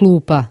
klupa